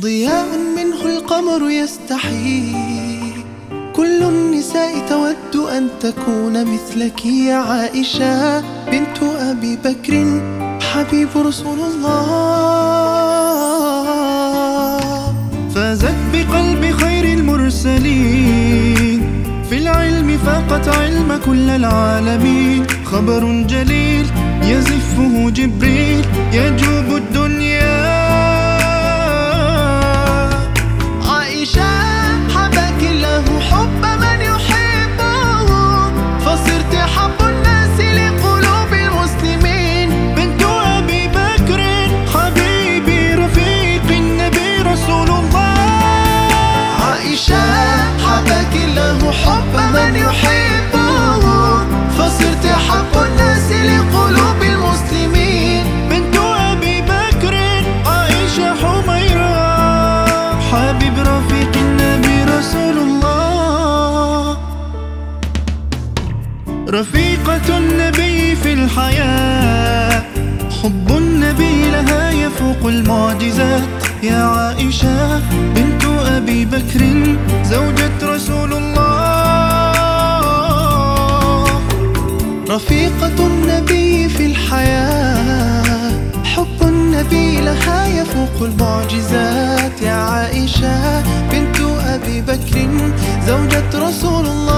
ضياء منه القمر يستحي. كل النساء تود أن تكون مثلك يا عائشة بنت أبي بكر حبيب رسول الله. فازت بقلب خير المرسلين. في العلم فاقت علم كل العالمين. خبر جليل يزفه جبريل. يجوب الدنيا الله حب من يحبه فصرت حب الناس لقلوب المسلمين. بنت أبي بكر عائشة حميرة حبيب رفيق النبي رسول الله. رفيقة النبي في الحياة. حب النبي لها يفوق المعجزات. يا عائشة بنت أبي بكر زوجة رسول الله. رفيقة النبي في الحياة. حب النبي لها يفوق المعجزات. يا عائشة بنت أبي بكر زوجة رسول الله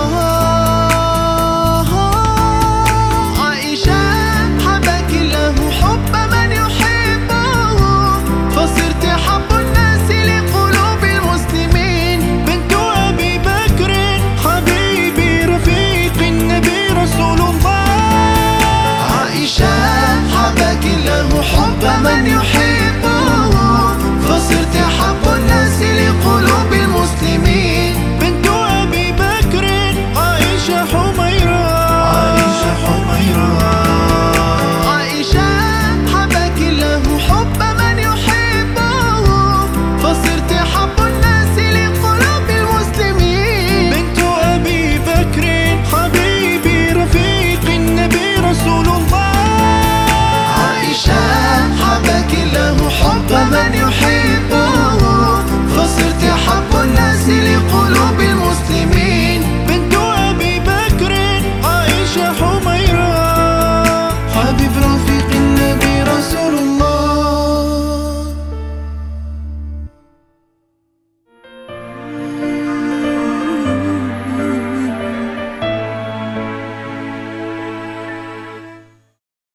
many